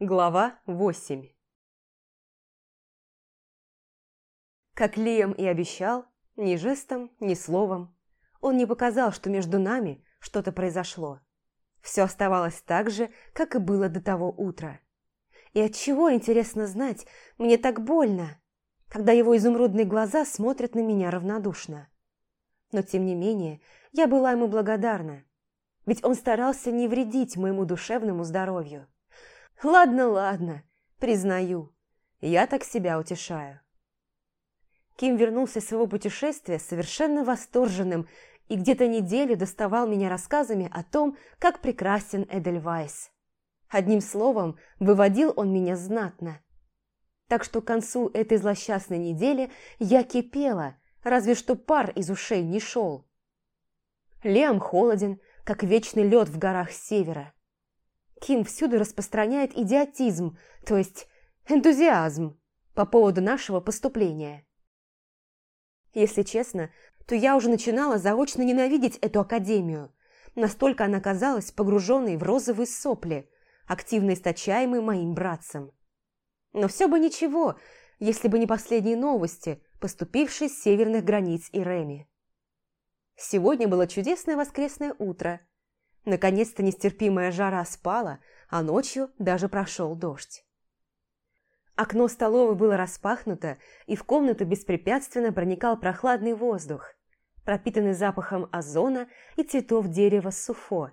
Глава 8 Как Лиам и обещал, ни жестом, ни словом, он не показал, что между нами что-то произошло. Все оставалось так же, как и было до того утра. И от чего интересно знать, мне так больно, когда его изумрудные глаза смотрят на меня равнодушно. Но тем не менее, я была ему благодарна, ведь он старался не вредить моему душевному здоровью. Ладно, ладно, признаю, я так себя утешаю. Ким вернулся с своего путешествия совершенно восторженным и где-то неделю доставал меня рассказами о том, как прекрасен Эдельвайс. Одним словом, выводил он меня знатно. Так что к концу этой злосчастной недели я кипела, разве что пар из ушей не шел. Лем холоден, как вечный лед в горах севера. Ким всюду распространяет идиотизм, то есть энтузиазм по поводу нашего поступления. Если честно, то я уже начинала заочно ненавидеть эту академию. Настолько она казалась погруженной в розовые сопли, активно источаемые моим братцем. Но все бы ничего, если бы не последние новости, поступившие с северных границ Иреми. Сегодня было чудесное воскресное утро. Наконец-то нестерпимая жара спала, а ночью даже прошел дождь. Окно столовой было распахнуто, и в комнату беспрепятственно проникал прохладный воздух, пропитанный запахом озона и цветов дерева суфо,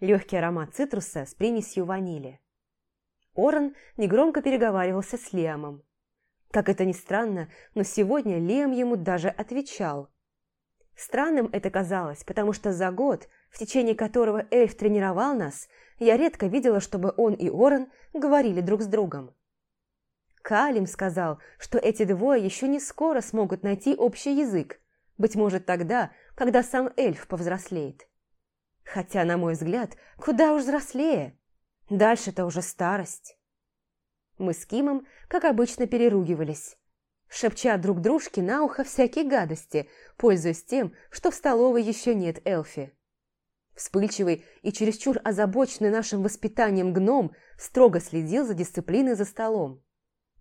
легкий аромат цитруса с примесью ванили. Орен негромко переговаривался с Лиамом. Как это ни странно, но сегодня Лиам ему даже отвечал. Странным это казалось, потому что за год, в течение которого эльф тренировал нас, я редко видела, чтобы он и Орен говорили друг с другом. Калим сказал, что эти двое еще не скоро смогут найти общий язык, быть может тогда, когда сам эльф повзрослеет. Хотя, на мой взгляд, куда уж взрослее. Дальше-то уже старость. Мы с Кимом, как обычно, переругивались, шепча друг дружке на ухо всякие гадости, пользуясь тем, что в столовой еще нет Элфи. Вспыльчивый и чересчур озабоченный нашим воспитанием гном строго следил за дисциплиной за столом.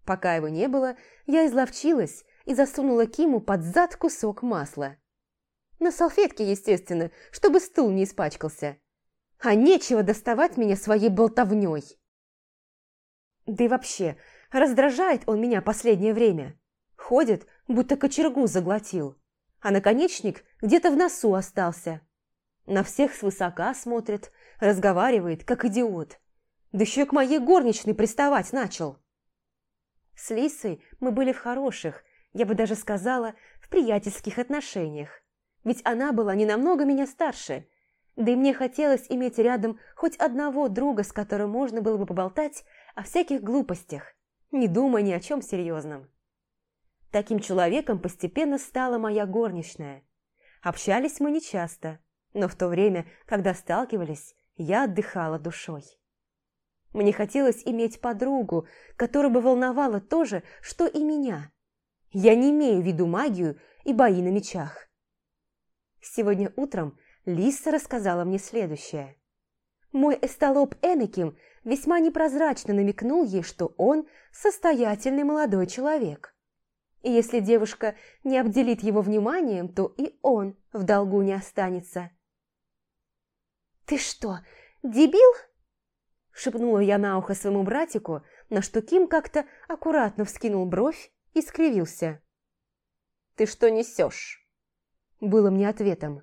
Пока его не было, я изловчилась и засунула Киму под зад кусок масла. На салфетке, естественно, чтобы стул не испачкался. А нечего доставать меня своей болтовней. Да и вообще, раздражает он меня последнее время. Ходит, будто кочергу заглотил, а наконечник где-то в носу остался. На всех свысока смотрит, разговаривает, как идиот. Да еще к моей горничной приставать начал. С Лисой мы были в хороших, я бы даже сказала, в приятельских отношениях. Ведь она была не намного меня старше, да и мне хотелось иметь рядом хоть одного друга, с которым можно было бы поболтать о всяких глупостях, не думая ни о чем серьезном. Таким человеком постепенно стала моя горничная. Общались мы нечасто, но в то время, когда сталкивались, я отдыхала душой. Мне хотелось иметь подругу, которая бы волновала то же, что и меня. Я не имею в виду магию и бои на мечах. Сегодня утром Лиса рассказала мне следующее. Мой эстолоп Энаким весьма непрозрачно намекнул ей, что он состоятельный молодой человек. И если девушка не обделит его вниманием, то и он в долгу не останется. «Ты что, дебил?» шепнула я на ухо своему братику, на что Ким как-то аккуратно вскинул бровь и скривился. «Ты что несешь?» Было мне ответом.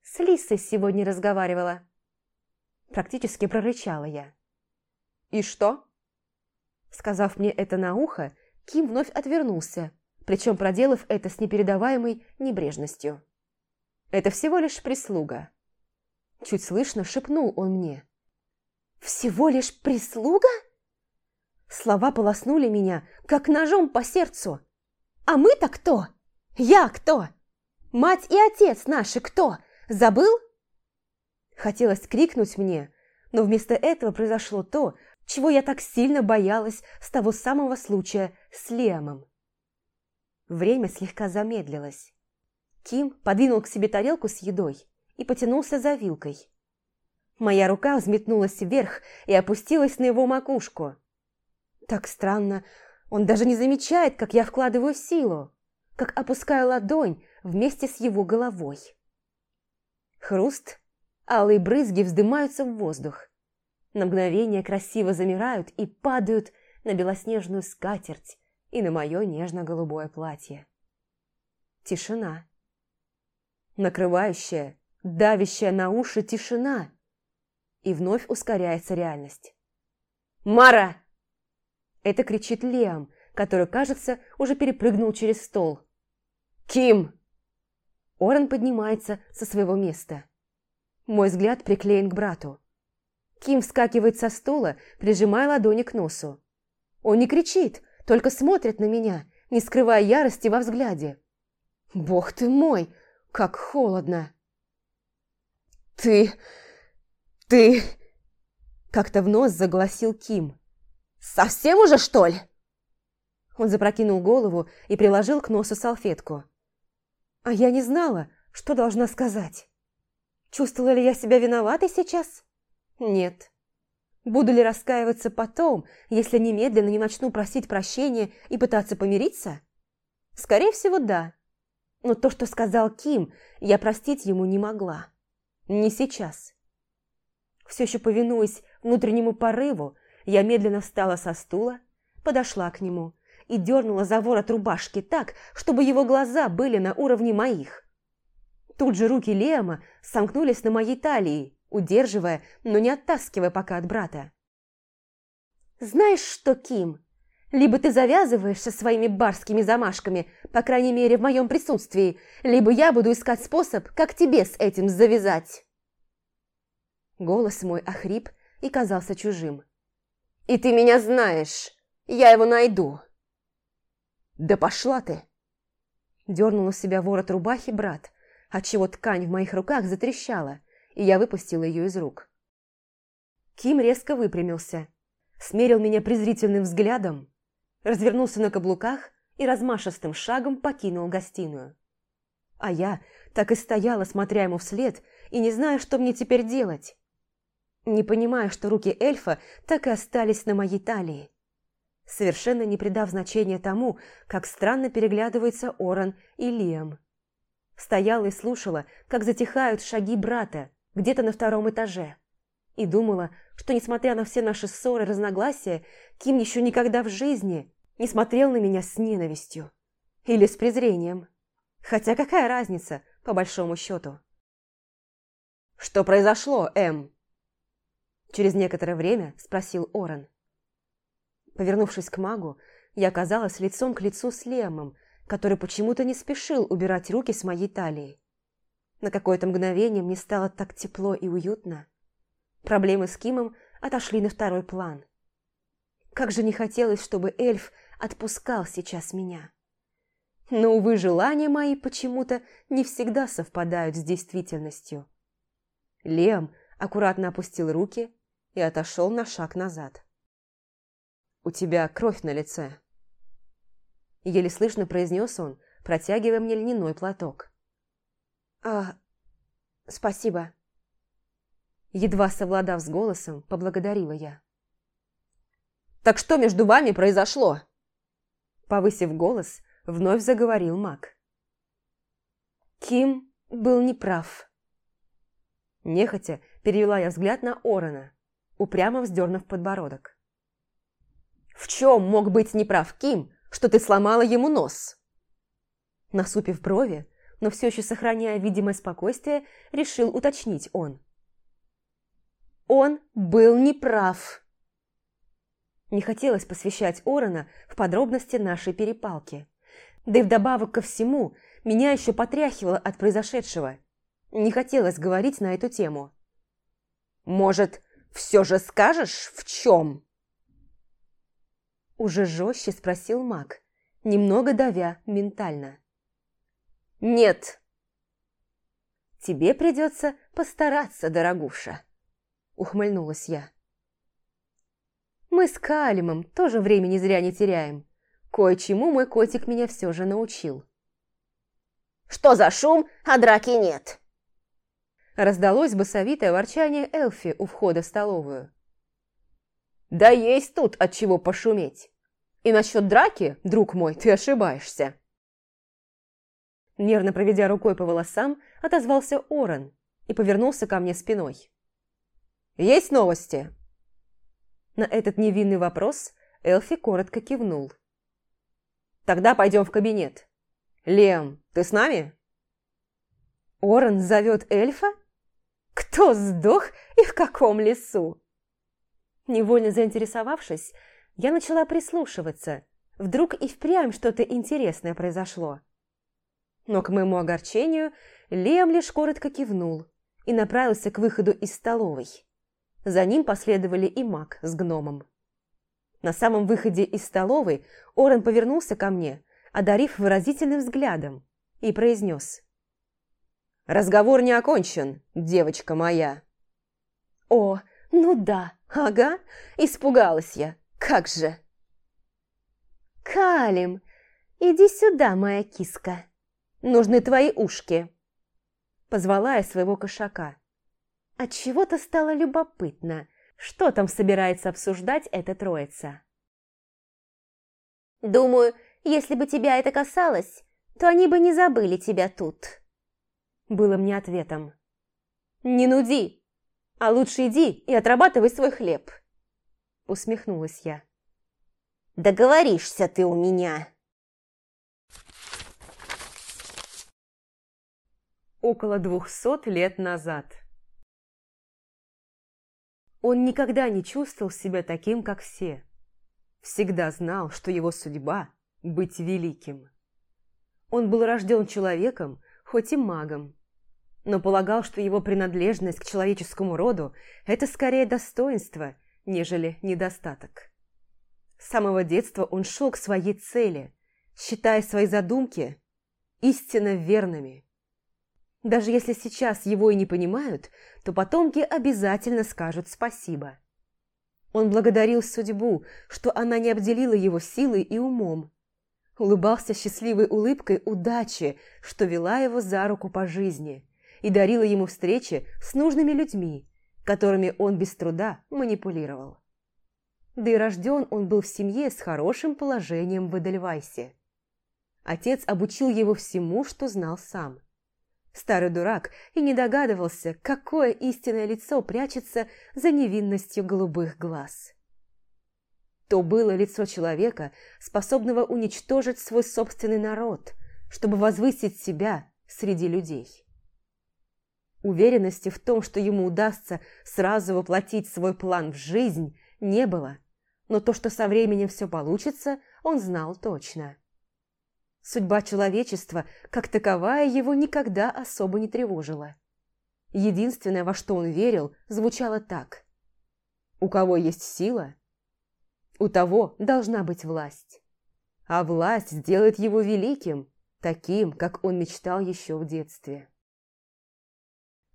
«С Лисой сегодня разговаривала». Практически прорычала я. «И что?» Сказав мне это на ухо, Ким вновь отвернулся, причем проделав это с непередаваемой небрежностью. «Это всего лишь прислуга». Чуть слышно шепнул он мне. «Всего лишь прислуга?» Слова полоснули меня, как ножом по сердцу. «А мы-то кто? Я кто? Мать и отец наши кто? Забыл?» Хотелось крикнуть мне, но вместо этого произошло то, чего я так сильно боялась с того самого случая с Лемом. Время слегка замедлилось. Ким подвинул к себе тарелку с едой и потянулся за вилкой. Моя рука взметнулась вверх и опустилась на его макушку. Так странно, он даже не замечает, как я вкладываю силу, как опускаю ладонь вместе с его головой. Хруст, алые брызги вздымаются в воздух. На мгновение красиво замирают и падают на белоснежную скатерть и на мое нежно-голубое платье. Тишина. Накрывающая, давящая на уши тишина. И вновь ускоряется реальность. «Мара!» Это кричит Лиам, который, кажется, уже перепрыгнул через стол. «Ким!» Орен поднимается со своего места. Мой взгляд приклеен к брату. Ким вскакивает со стула, прижимая ладони к носу. Он не кричит, только смотрит на меня, не скрывая ярости во взгляде. «Бог ты мой, как холодно!» «Ты... ты...» Как-то в нос загласил Ким. «Совсем уже, что ли?» Он запрокинул голову и приложил к носу салфетку. А я не знала, что должна сказать. Чувствовала ли я себя виноватой сейчас? Нет. Буду ли раскаиваться потом, если немедленно не начну просить прощения и пытаться помириться? Скорее всего, да. Но то, что сказал Ким, я простить ему не могла. Не сейчас. Все еще повинуясь внутреннему порыву, я медленно встала со стула, подошла к нему и дернула за ворот рубашки так, чтобы его глаза были на уровне моих. Тут же руки Лема сомкнулись на моей талии, удерживая, но не оттаскивая пока от брата. «Знаешь что, Ким, либо ты завязываешься своими барскими замашками, по крайней мере в моем присутствии, либо я буду искать способ, как тебе с этим завязать». Голос мой охрип и казался чужим. «И ты меня знаешь, я его найду». «Да пошла ты!» Дернул на себя ворот рубахи брат, отчего ткань в моих руках затрещала, и я выпустила ее из рук. Ким резко выпрямился, смерил меня презрительным взглядом, развернулся на каблуках и размашистым шагом покинул гостиную. А я так и стояла, смотря ему вслед, и не зная, что мне теперь делать. Не понимая, что руки эльфа так и остались на моей талии совершенно не придав значения тому, как странно переглядываются Оран и Лиам. Стояла и слушала, как затихают шаги брата где-то на втором этаже. И думала, что, несмотря на все наши ссоры и разногласия, Ким еще никогда в жизни не смотрел на меня с ненавистью. Или с презрением. Хотя какая разница, по большому счету? «Что произошло, Эм?» Через некоторое время спросил Оран. Повернувшись к магу, я оказалась лицом к лицу с Лемом, который почему-то не спешил убирать руки с моей талии. На какое-то мгновение мне стало так тепло и уютно. Проблемы с Кимом отошли на второй план. Как же не хотелось, чтобы эльф отпускал сейчас меня. Но, увы, желания мои почему-то не всегда совпадают с действительностью. Лем аккуратно опустил руки и отошел на шаг назад. «У тебя кровь на лице», – еле слышно произнес он, протягивая мне льняной платок. «А, спасибо». Едва совладав с голосом, поблагодарила я. «Так что между вами произошло?» Повысив голос, вновь заговорил маг. Ким был неправ. Нехотя перевела я взгляд на Орона, упрямо вздернув подбородок. В чем мог быть неправ Ким, что ты сломала ему нос?» Насупив брови, но все еще сохраняя видимое спокойствие, решил уточнить он. «Он был неправ!» Не хотелось посвящать Орона в подробности нашей перепалки. Да и вдобавок ко всему, меня еще потряхивало от произошедшего. Не хотелось говорить на эту тему. «Может, все же скажешь, в чем?» Уже жестче спросил маг, немного давя ментально. «Нет!» «Тебе придется постараться, дорогуша», — ухмыльнулась я. «Мы с Калимом тоже времени зря не теряем. Кое-чему мой котик меня все же научил». «Что за шум, а драки нет?» Раздалось басовитое ворчание Элфи у входа в столовую. «Да есть тут от чего пошуметь. И насчет драки, друг мой, ты ошибаешься». Нервно проведя рукой по волосам, отозвался Орен и повернулся ко мне спиной. «Есть новости?» На этот невинный вопрос Элфи коротко кивнул. «Тогда пойдем в кабинет. Лем, ты с нами?» Орен зовет эльфа? Кто сдох и в каком лесу? Невольно заинтересовавшись, я начала прислушиваться. Вдруг и впрямь что-то интересное произошло. Но к моему огорчению Лем лишь коротко кивнул и направился к выходу из столовой. За ним последовали и маг с гномом. На самом выходе из столовой Орен повернулся ко мне, одарив выразительным взглядом, и произнес. «Разговор не окончен, девочка моя». «О, ну да, ага, испугалась я, как же». «Калим, иди сюда, моя киска. Нужны твои ушки». Позвала я своего кошака. Отчего-то стало любопытно, что там собирается обсуждать эта троица. «Думаю, если бы тебя это касалось, то они бы не забыли тебя тут», – было мне ответом. «Не нуди, а лучше иди и отрабатывай свой хлеб», – усмехнулась я. «Договоришься ты у меня!» Около двухсот лет назад – он никогда не чувствовал себя таким, как все. Всегда знал, что его судьба – быть великим. Он был рожден человеком, хоть и магом, но полагал, что его принадлежность к человеческому роду – это скорее достоинство, нежели недостаток. С самого детства он шел к своей цели, считая свои задумки истинно верными – даже если сейчас его и не понимают, то потомки обязательно скажут спасибо. Он благодарил судьбу, что она не обделила его силой и умом. Улыбался счастливой улыбкой удачи, что вела его за руку по жизни и дарила ему встречи с нужными людьми, которыми он без труда манипулировал. Да и рожден он был в семье с хорошим положением в Эдельвайсе. Отец обучил его всему, что знал сам – Старый дурак и не догадывался, какое истинное лицо прячется за невинностью голубых глаз. То было лицо человека, способного уничтожить свой собственный народ, чтобы возвысить себя среди людей. Уверенности в том, что ему удастся сразу воплотить свой план в жизнь, не было, но то, что со временем все получится, он знал точно. Судьба человечества, как таковая, его никогда особо не тревожила. Единственное, во что он верил, звучало так. «У кого есть сила, у того должна быть власть. А власть сделает его великим, таким, как он мечтал еще в детстве».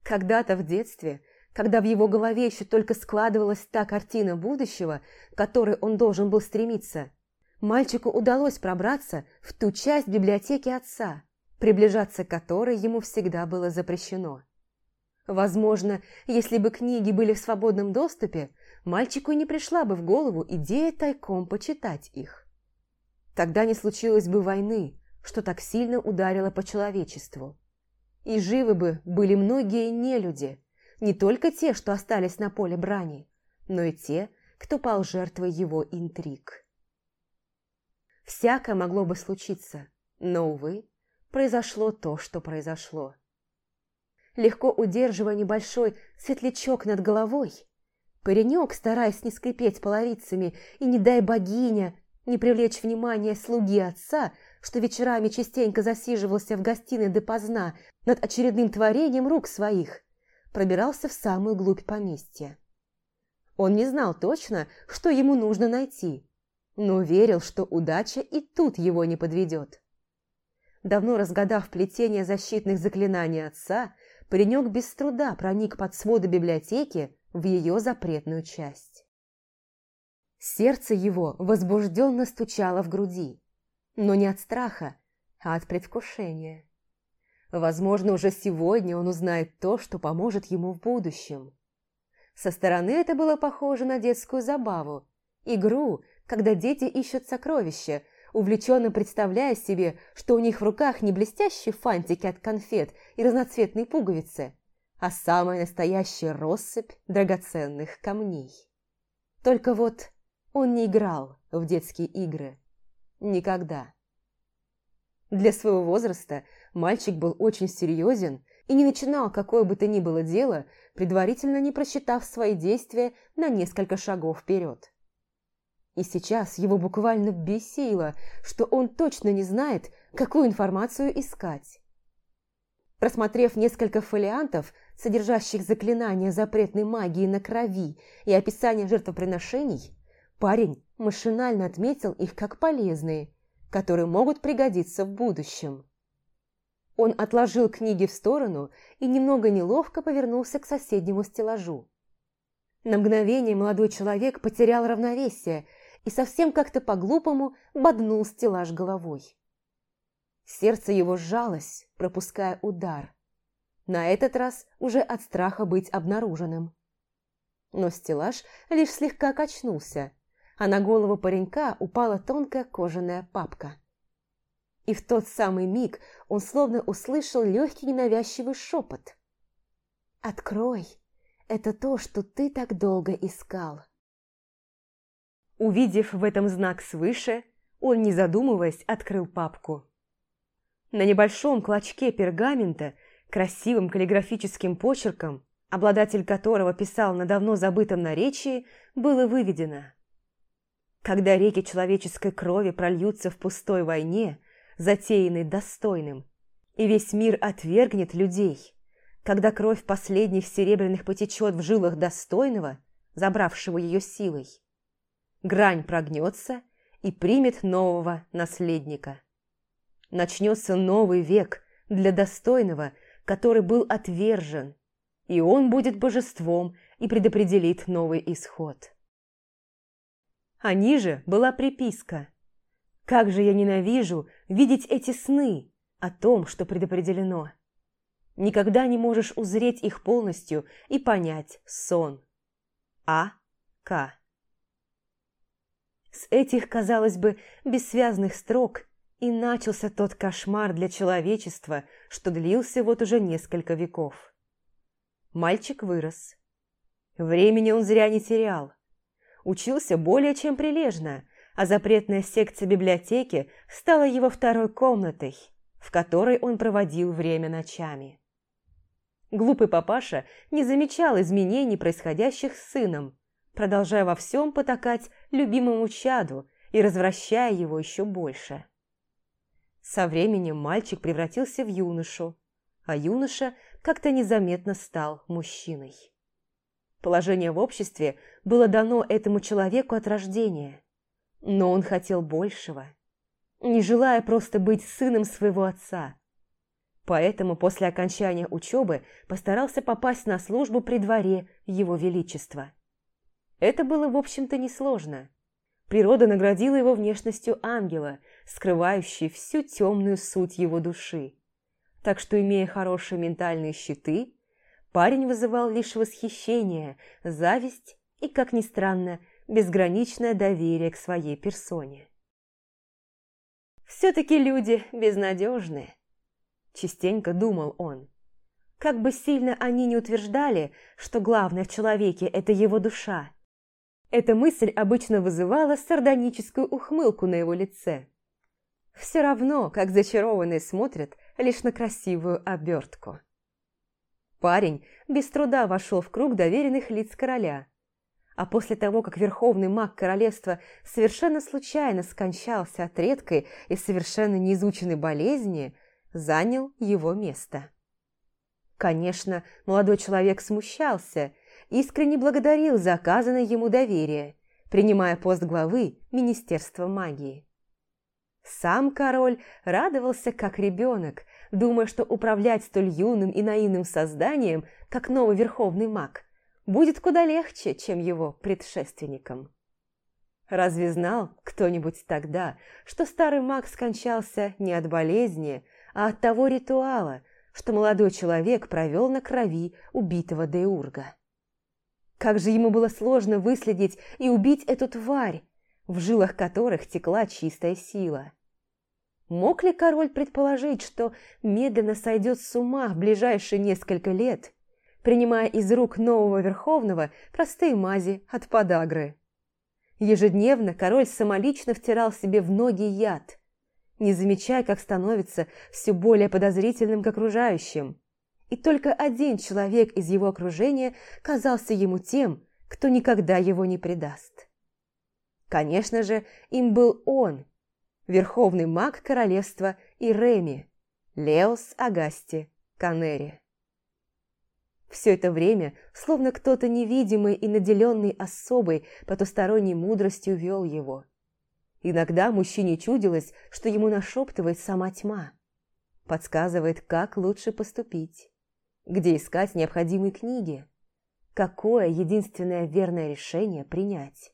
Когда-то в детстве, когда в его голове еще только складывалась та картина будущего, к которой он должен был стремиться – мальчику удалось пробраться в ту часть библиотеки отца, приближаться к которой ему всегда было запрещено. Возможно, если бы книги были в свободном доступе, мальчику не пришла бы в голову идея тайком почитать их. Тогда не случилось бы войны, что так сильно ударило по человечеству. И живы бы были многие нелюди, не только те, что остались на поле брани, но и те, кто пал жертвой его интриг. Всякое могло бы случиться, но, увы, произошло то, что произошло. Легко удерживая небольшой светлячок над головой, паренек, стараясь не скрипеть половицами и, не дай богиня, не привлечь внимание слуги отца, что вечерами частенько засиживался в гостиной допоздна над очередным творением рук своих, пробирался в самую глубь поместья. Он не знал точно, что ему нужно найти, но верил, что удача и тут его не подведет. Давно разгадав плетение защитных заклинаний отца, паренек без труда проник под своды библиотеки в ее запретную часть. Сердце его возбужденно стучало в груди, но не от страха, а от предвкушения. Возможно, уже сегодня он узнает то, что поможет ему в будущем. Со стороны это было похоже на детскую забаву, игру, когда дети ищут сокровища, увлеченно представляя себе, что у них в руках не блестящие фантики от конфет и разноцветные пуговицы, а самая настоящая россыпь драгоценных камней. Только вот он не играл в детские игры. Никогда. Для своего возраста мальчик был очень серьезен и не начинал какое бы то ни было дело, предварительно не просчитав свои действия на несколько шагов вперед. И сейчас его буквально бесило, что он точно не знает, какую информацию искать. Просмотрев несколько фолиантов, содержащих заклинания запретной магии на крови и описание жертвоприношений, парень машинально отметил их как полезные – которые могут пригодиться в будущем. Он отложил книги в сторону и немного неловко повернулся к соседнему стеллажу. На мгновение молодой человек потерял равновесие и совсем как-то по-глупому боднул стеллаж головой. Сердце его сжалось, пропуская удар. На этот раз уже от страха быть обнаруженным. Но стеллаж лишь слегка качнулся, а на голову паренька упала тонкая кожаная папка. И в тот самый миг он словно услышал легкий ненавязчивый шепот. «Открой, это то, что ты так долго искал». Увидев в этом знак свыше, он, не задумываясь, открыл папку. На небольшом клочке пергамента, красивым каллиграфическим почерком, обладатель которого писал на давно забытом наречии, было выведено – когда реки человеческой крови прольются в пустой войне, затеянной достойным, и весь мир отвергнет людей, когда кровь последних серебряных потечет в жилах достойного, забравшего ее силой, грань прогнется и примет нового наследника. Начнется новый век для достойного, который был отвержен, и он будет божеством и предопределит новый исход а ниже была приписка. «Как же я ненавижу видеть эти сны о том, что предопределено. Никогда не можешь узреть их полностью и понять сон. А. К. С этих, казалось бы, бессвязных строк и начался тот кошмар для человечества, что длился вот уже несколько веков. Мальчик вырос. Времени он зря не терял учился более чем прилежно, а запретная секция библиотеки стала его второй комнатой, в которой он проводил время ночами. Глупый папаша не замечал изменений, происходящих с сыном, продолжая во всем потакать любимому чаду и развращая его еще больше. Со временем мальчик превратился в юношу, а юноша как-то незаметно стал мужчиной. Положение в обществе было дано этому человеку от рождения. Но он хотел большего, не желая просто быть сыном своего отца. Поэтому после окончания учебы постарался попасть на службу при дворе Его Величества. Это было, в общем-то, несложно. Природа наградила его внешностью ангела, скрывающей всю темную суть его души. Так что, имея хорошие ментальные щиты, парень вызывал лишь восхищение, зависть и, как ни странно, безграничное доверие к своей персоне. «Все-таки люди безнадежны», – частенько думал он. Как бы сильно они не утверждали, что главное в человеке – это его душа, эта мысль обычно вызывала сардоническую ухмылку на его лице. Все равно, как зачарованные смотрят лишь на красивую обертку. Парень без труда вошел в круг доверенных лиц короля. А после того, как верховный маг королевства совершенно случайно скончался от редкой и совершенно неизученной болезни, занял его место. Конечно, молодой человек смущался, искренне благодарил за оказанное ему доверие, принимая пост главы Министерства магии. Сам король радовался как ребенок, думая, что управлять столь юным и наивным созданием, как новый верховный маг, будет куда легче, чем его предшественникам. Разве знал кто-нибудь тогда, что старый маг скончался не от болезни, а от того ритуала, что молодой человек провел на крови убитого Деурга. Как же ему было сложно выследить и убить эту тварь, в жилах которых текла чистая сила. Мог ли король предположить, что медленно сойдет с ума в ближайшие несколько лет, принимая из рук нового Верховного простые мази от подагры? Ежедневно король самолично втирал себе в ноги яд, не замечая, как становится все более подозрительным к окружающим. И только один человек из его окружения казался ему тем, кто никогда его не предаст. Конечно же, им был он, верховный маг королевства Иреми, Леос Агасти Канери. Все это время, словно кто-то невидимый и наделенный особой потусторонней мудростью вел его. Иногда мужчине чудилось, что ему нашептывает сама тьма. Подсказывает, как лучше поступить, где искать необходимые книги, какое единственное верное решение принять.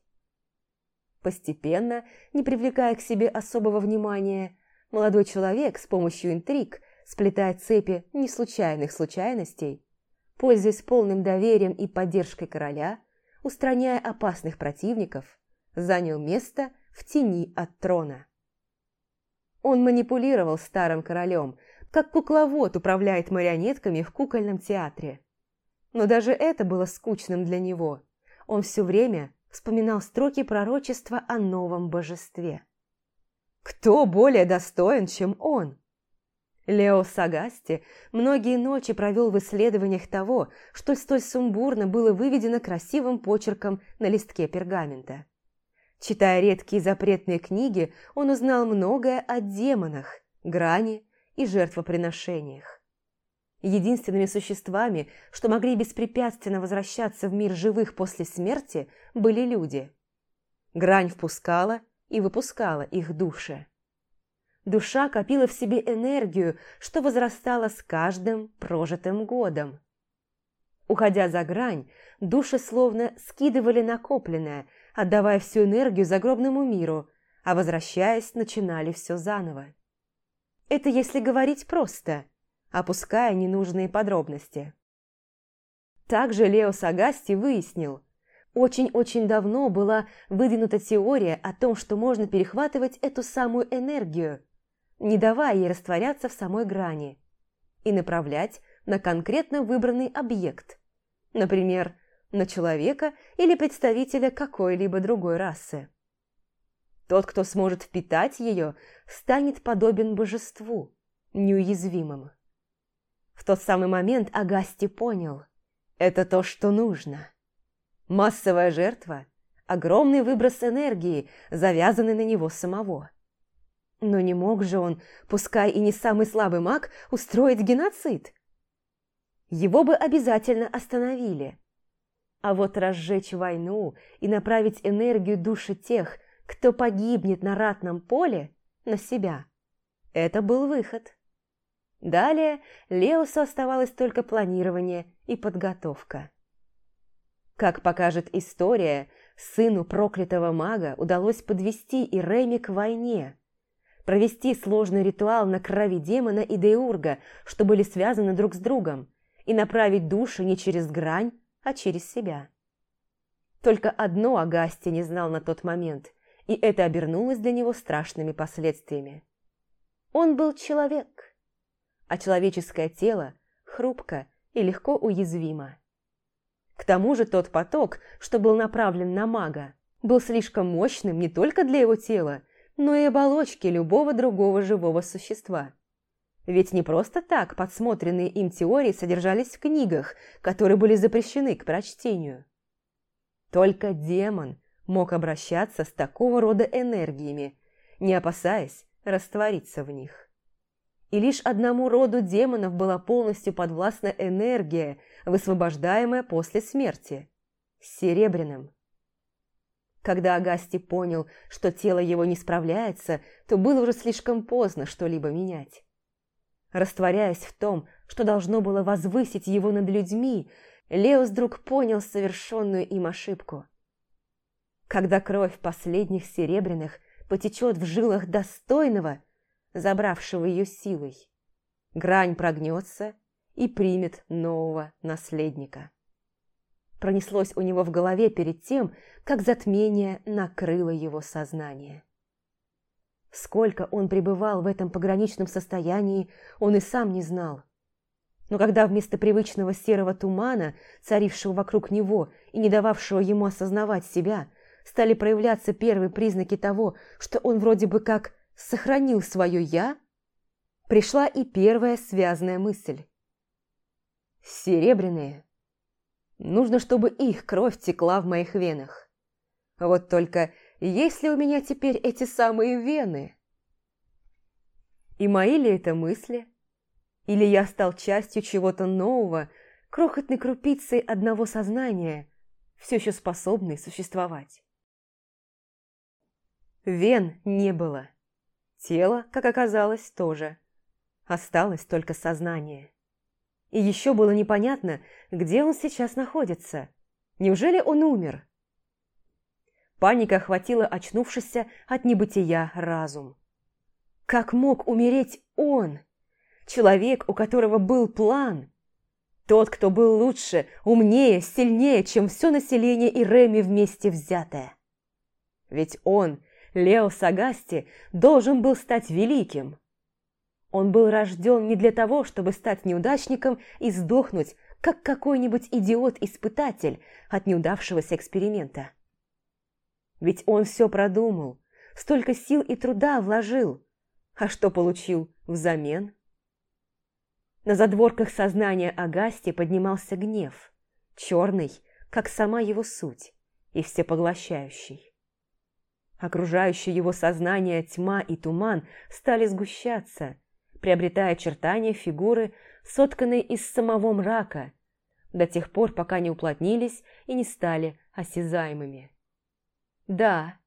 Постепенно, не привлекая к себе особого внимания, молодой человек с помощью интриг сплетает цепи неслучайных случайностей, пользуясь полным доверием и поддержкой короля, устраняя опасных противников, занял место в тени от трона. Он манипулировал старым королем, как кукловод управляет марионетками в кукольном театре. Но даже это было скучным для него. Он все время вспоминал строки пророчества о новом божестве. Кто более достоин, чем он? Лео Сагасти многие ночи провел в исследованиях того, что столь сумбурно было выведено красивым почерком на листке пергамента. Читая редкие запретные книги, он узнал многое о демонах, грани и жертвоприношениях. Единственными существами, что могли беспрепятственно возвращаться в мир живых после смерти, были люди. Грань впускала и выпускала их души. Душа копила в себе энергию, что возрастала с каждым прожитым годом. Уходя за грань, души словно скидывали накопленное, отдавая всю энергию загробному миру, а возвращаясь, начинали все заново. Это если говорить просто – опуская ненужные подробности. Также Лео Сагасти выяснил, очень-очень давно была выдвинута теория о том, что можно перехватывать эту самую энергию, не давая ей растворяться в самой грани, и направлять на конкретно выбранный объект, например, на человека или представителя какой-либо другой расы. Тот, кто сможет впитать ее, станет подобен божеству, неуязвимым. В тот самый момент Агасти понял – это то, что нужно. Массовая жертва – огромный выброс энергии, завязанный на него самого. Но не мог же он, пускай и не самый слабый маг, устроить геноцид. Его бы обязательно остановили. А вот разжечь войну и направить энергию души тех, кто погибнет на ратном поле, на себя – это был выход. Далее Леосу оставалось только планирование и подготовка. Как покажет история, сыну проклятого мага удалось подвести Иреми к войне, провести сложный ритуал на крови демона и Деурга, что были связаны друг с другом, и направить душу не через грань, а через себя. Только одно Агасти не знал на тот момент, и это обернулось для него страшными последствиями. Он был человек, а человеческое тело хрупко и легко уязвимо. К тому же тот поток, что был направлен на мага, был слишком мощным не только для его тела, но и оболочки любого другого живого существа. Ведь не просто так подсмотренные им теории содержались в книгах, которые были запрещены к прочтению. Только демон мог обращаться с такого рода энергиями, не опасаясь раствориться в них и лишь одному роду демонов была полностью подвластна энергия, высвобождаемая после смерти – серебряным. Когда Агасти понял, что тело его не справляется, то было уже слишком поздно что-либо менять. Растворяясь в том, что должно было возвысить его над людьми, Леос вдруг понял совершенную им ошибку. Когда кровь последних серебряных потечет в жилах достойного – забравшего ее силой. грань прогнется и примет нового наследника. Пронеслось у него в голове перед тем, как затмение накрыло его сознание. Сколько он пребывал в этом пограничном состоянии, он и сам не знал. Но когда вместо привычного серого тумана, царившего вокруг него и не дававшего ему осознавать себя, стали проявляться первые признаки того, что он вроде бы как сохранил свое «я», пришла и первая связанная мысль. Серебряные. Нужно, чтобы их кровь текла в моих венах. Вот только есть ли у меня теперь эти самые вены? И мои ли это мысли? Или я стал частью чего-то нового, крохотной крупицей одного сознания, все еще способной существовать? Вен не было. Тело, как оказалось, тоже. Осталось только сознание. И еще было непонятно, где он сейчас находится. Неужели он умер? Паника охватила очнувшийся от небытия разум. Как мог умереть он? Человек, у которого был план. Тот, кто был лучше, умнее, сильнее, чем все население и Реми вместе взятое. Ведь он, Лео Сагасти, должен был стать великим. Он был рожден не для того, чтобы стать неудачником и сдохнуть, как какой-нибудь идиот-испытатель от неудавшегося эксперимента. Ведь он все продумал, столько сил и труда вложил. А что получил взамен? На задворках сознания Агасти поднимался гнев, черный, как сама его суть, и всепоглощающий. Окружающие его сознание тьма и туман стали сгущаться, приобретая очертания фигуры, сотканной из самого мрака, до тех пор, пока не уплотнились и не стали осязаемыми. Да,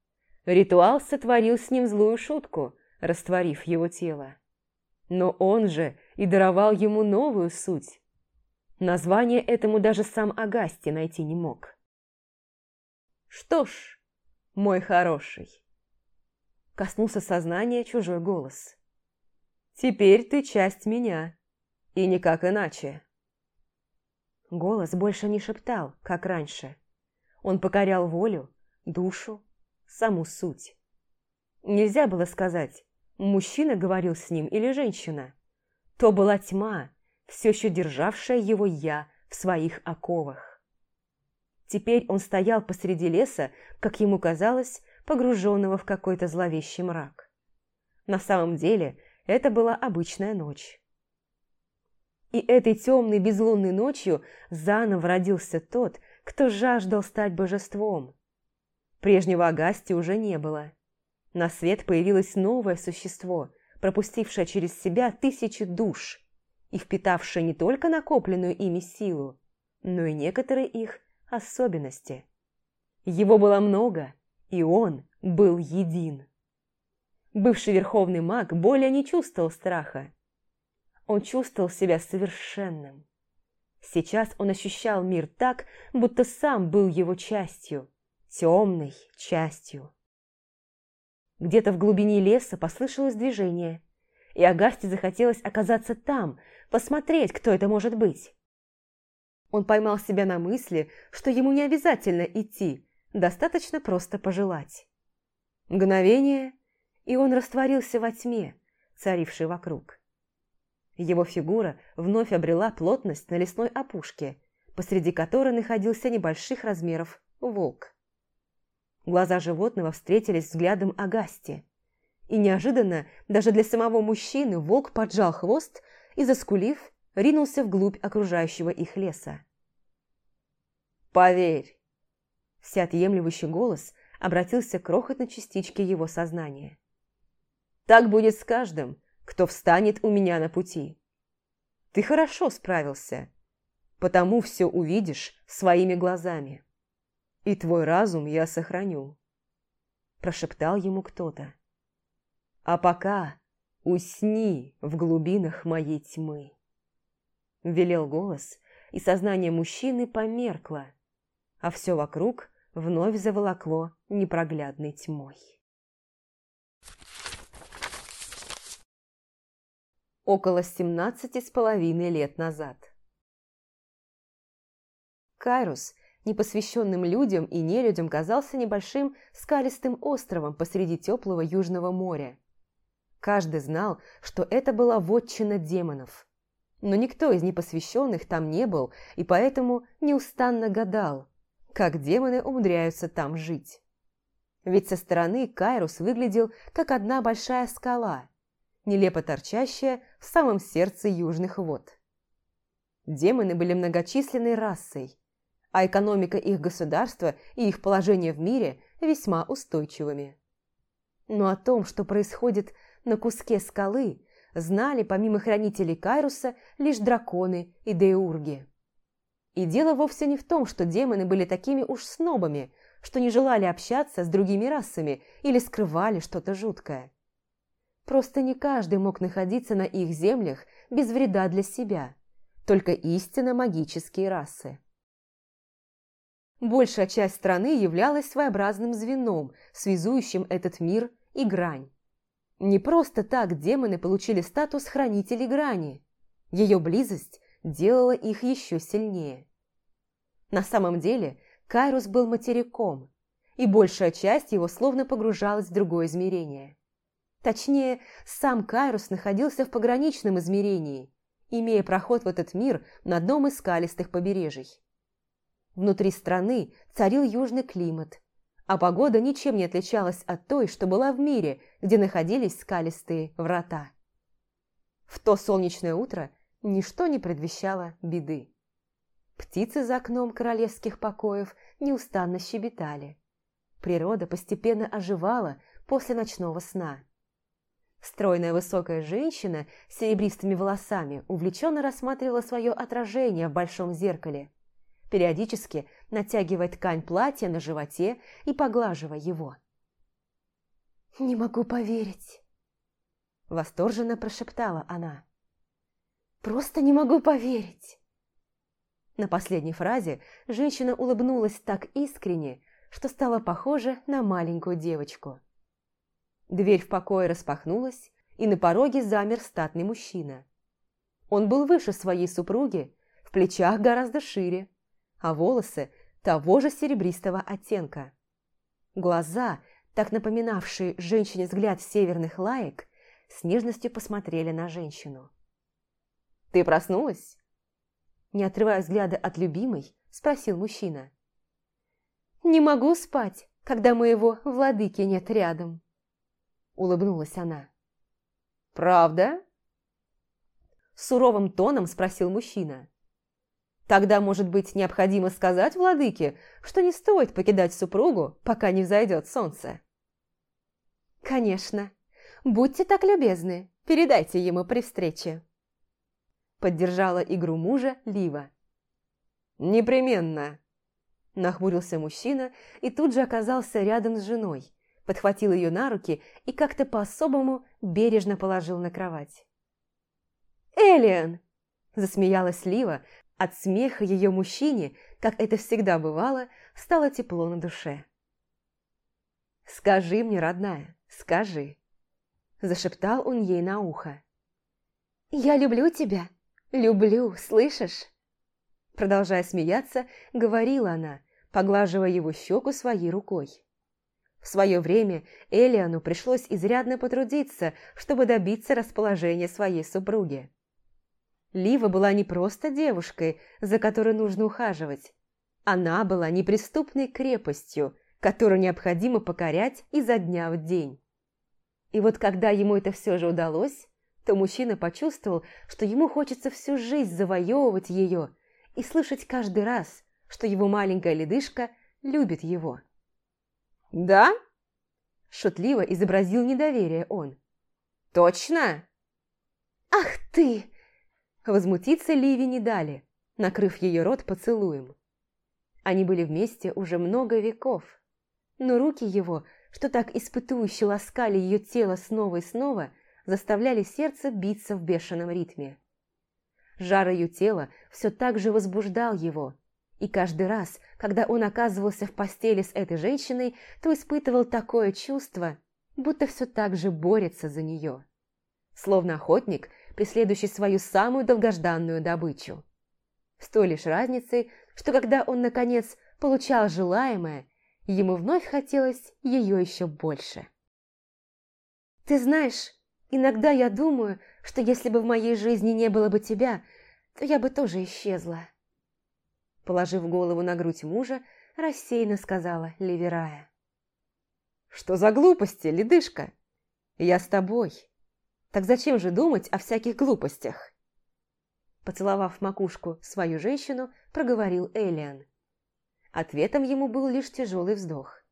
ритуал сотворил с ним злую шутку, растворив его тело. Но он же и даровал ему новую суть. Название этому даже сам Агасти найти не мог. «Что ж, мой хороший», — коснулся сознания чужой голос. «Теперь ты часть меня, и никак иначе». Голос больше не шептал, как раньше. Он покорял волю, душу, саму суть. Нельзя было сказать, мужчина говорил с ним или женщина. То была тьма, все еще державшая его «я» в своих оковах. Теперь он стоял посреди леса, как ему казалось, погруженного в какой-то зловещий мрак. На самом деле это была обычная ночь. И этой темной безлунной ночью заново родился тот, кто жаждал стать божеством. Прежнего Агасти уже не было. На свет появилось новое существо, пропустившее через себя тысячи душ и впитавшее не только накопленную ими силу, но и некоторые их особенности. Его было много, и он был един. Бывший верховный маг более не чувствовал страха. Он чувствовал себя совершенным. Сейчас он ощущал мир так, будто сам был его частью – темной частью. Где-то в глубине леса послышалось движение, и Агасте захотелось оказаться там, посмотреть, кто это может быть. Он поймал себя на мысли, что ему не обязательно идти, достаточно просто пожелать. Мгновение, и он растворился во тьме, царившей вокруг. Его фигура вновь обрела плотность на лесной опушке, посреди которой находился небольших размеров волк. Глаза животного встретились взглядом Агасти. И неожиданно, даже для самого мужчины, волк поджал хвост и, заскулив, ринулся вглубь окружающего их леса. «Поверь!» Всеотъемлющий голос обратился к крохотной частичке его сознания. «Так будет с каждым, кто встанет у меня на пути. Ты хорошо справился, потому все увидишь своими глазами» и твой разум я сохраню», – прошептал ему кто-то. «А пока усни в глубинах моей тьмы», – велел голос, и сознание мужчины померкло, а все вокруг вновь заволокло непроглядной тьмой. около семнадцати с половиной лет назад. Кайрус непосвященным людям и нелюдям казался небольшим скалистым островом посреди теплого Южного моря. Каждый знал, что это была вотчина демонов. Но никто из непосвященных там не был, и поэтому неустанно гадал, как демоны умудряются там жить. Ведь со стороны Кайрус выглядел как одна большая скала, нелепо торчащая в самом сердце южных вод. Демоны были многочисленной расой, а экономика их государства и их положение в мире весьма устойчивыми. Но о том, что происходит на куске скалы, знали помимо хранителей Кайруса лишь драконы и деурги. И дело вовсе не в том, что демоны были такими уж снобами, что не желали общаться с другими расами или скрывали что-то жуткое. Просто не каждый мог находиться на их землях без вреда для себя, только истинно магические расы. Большая часть страны являлась своеобразным звеном, связующим этот мир и грань. Не просто так демоны получили статус хранителей грани. Ее близость делала их еще сильнее. На самом деле Кайрус был материком, и большая часть его словно погружалась в другое измерение. Точнее, сам Кайрус находился в пограничном измерении, имея проход в этот мир на одном из скалистых побережий. Внутри страны царил южный климат, а погода ничем не отличалась от той, что была в мире, где находились скалистые врата. В то солнечное утро ничто не предвещало беды. Птицы за окном королевских покоев неустанно щебетали. Природа постепенно оживала после ночного сна. Стройная высокая женщина с серебристыми волосами увлеченно рассматривала свое отражение в большом зеркале – периодически натягивая ткань платья на животе и поглаживая его. «Не могу поверить!» Восторженно прошептала она. «Просто не могу поверить!» На последней фразе женщина улыбнулась так искренне, что стала похожа на маленькую девочку. Дверь в покое распахнулась, и на пороге замер статный мужчина. Он был выше своей супруги, в плечах гораздо шире, а волосы того же серебристого оттенка. Глаза, так напоминавшие женщине взгляд северных лаек, с нежностью посмотрели на женщину. «Ты проснулась?» Не отрывая взгляда от любимой, спросил мужчина. «Не могу спать, когда моего владыки нет рядом», улыбнулась она. «Правда?» Суровым тоном спросил мужчина. Тогда, может быть, необходимо сказать владыке, что не стоит покидать супругу, пока не взойдет солнце. «Конечно. Будьте так любезны, передайте ему при встрече». Поддержала игру мужа Лива. «Непременно!» Нахмурился мужчина и тут же оказался рядом с женой, подхватил ее на руки и как-то по-особому бережно положил на кровать. «Элиан!» – засмеялась Лива, от смеха ее мужчине, как это всегда бывало, стало тепло на душе. «Скажи мне, родная, скажи!» Зашептал он ей на ухо. «Я люблю тебя, люблю, слышишь?» Продолжая смеяться, говорила она, поглаживая его щеку своей рукой. В свое время Элиану пришлось изрядно потрудиться, чтобы добиться расположения своей супруги. Лива была не просто девушкой, за которой нужно ухаживать. Она была неприступной крепостью, которую необходимо покорять изо дня в день. И вот когда ему это все же удалось, то мужчина почувствовал, что ему хочется всю жизнь завоевывать ее и слышать каждый раз, что его маленькая ледышка любит его. «Да?» – шутливо изобразил недоверие он. «Точно?» «Ах ты!» Возмутиться Ливи не дали, накрыв ее рот поцелуем. Они были вместе уже много веков, но руки его, что так испытующе ласкали ее тело снова и снова, заставляли сердце биться в бешеном ритме. Жар ее тела все так же возбуждал его, и каждый раз, когда он оказывался в постели с этой женщиной, то испытывал такое чувство, будто все так же борется за нее. Словно охотник, преследующий свою самую долгожданную добычу. С той лишь разницей, что когда он, наконец, получал желаемое, ему вновь хотелось ее еще больше. «Ты знаешь, иногда я думаю, что если бы в моей жизни не было бы тебя, то я бы тоже исчезла». Положив голову на грудь мужа, рассеянно сказала Ливерая. «Что за глупости, ледышка? Я с тобой. Так зачем же думать о всяких глупостях?» Поцеловав макушку свою женщину, проговорил Элиан. Ответом ему был лишь тяжелый вздох.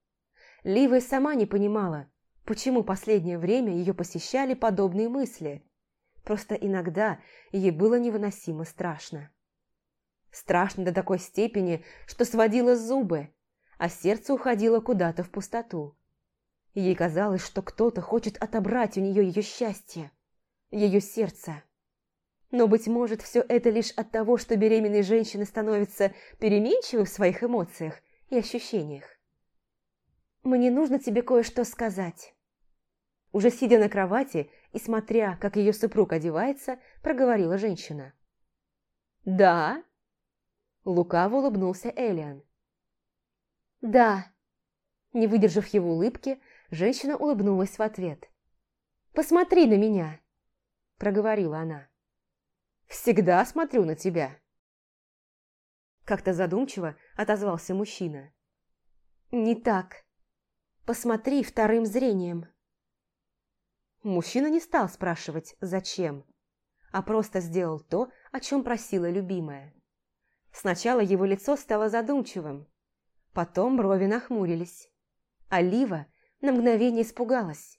Лива сама не понимала, почему последнее время ее посещали подобные мысли. Просто иногда ей было невыносимо страшно. Страшно до такой степени, что сводило зубы, а сердце уходило куда-то в пустоту. Ей казалось, что кто-то хочет отобрать у нее ее счастье, ее сердце. Но, быть может, все это лишь от того, что беременные женщины становятся переменчивы в своих эмоциях и ощущениях. «Мне нужно тебе кое-что сказать». Уже сидя на кровати и смотря, как ее супруг одевается, проговорила женщина. «Да?» Лукаво улыбнулся Элиан. «Да». Не выдержав его улыбки, женщина улыбнулась в ответ. «Посмотри на меня», – проговорила она. Всегда смотрю на тебя. Как-то задумчиво отозвался мужчина. Не так. Посмотри вторым зрением. Мужчина не стал спрашивать, зачем, а просто сделал то, о чем просила любимая. Сначала его лицо стало задумчивым, потом брови нахмурились. А Лива на мгновение испугалась.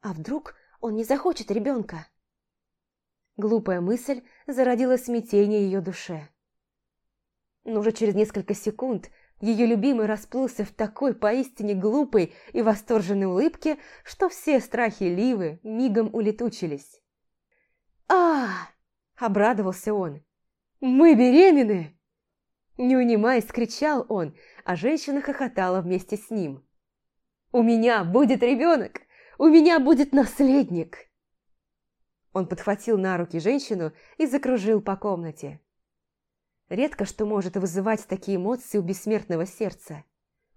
А вдруг он не захочет ребенка? Глупая мысль зародила смятение ее душе. Но уже через несколько секунд ее любимый расплылся в такой поистине глупой и восторженной улыбке, что все страхи Ливы мигом улетучились. а, обрадовался он. «Мы беременны!» Не унимаясь, кричал он, а женщина хохотала вместе с ним. «У меня будет ребенок! У меня будет наследник!» Он подхватил на руки женщину и закружил по комнате. Редко что может вызывать такие эмоции у бессмертного сердца.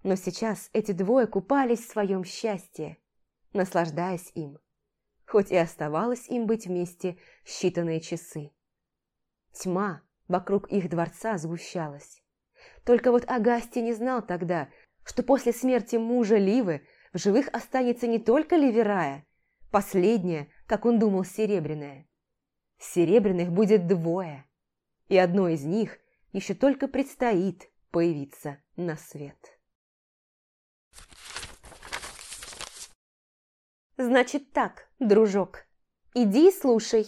Но сейчас эти двое купались в своем счастье, наслаждаясь им. Хоть и оставалось им быть вместе считанные часы. Тьма вокруг их дворца сгущалась. Только вот Агасти не знал тогда, что после смерти мужа Ливы в живых останется не только Ливерая, последняя, как он думал, серебряная. Серебряных будет двое, и одно из них еще только предстоит появиться на свет. «Значит так, дружок, иди и слушай,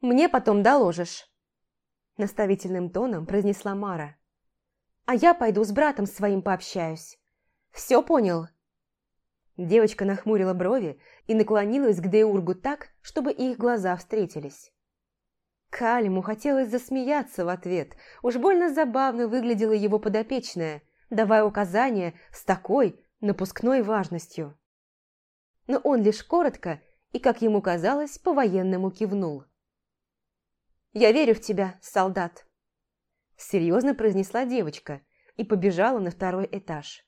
мне потом доложишь», наставительным тоном произнесла Мара. «А я пойду с братом своим пообщаюсь. Все понял?» Девочка нахмурила брови и наклонилась к Деургу так, чтобы их глаза встретились. Калиму хотелось засмеяться в ответ. Уж больно забавно выглядела его подопечная, давая указания с такой напускной важностью. Но он лишь коротко и, как ему казалось, по-военному кивнул. «Я верю в тебя, солдат», – серьезно произнесла девочка и побежала на второй этаж.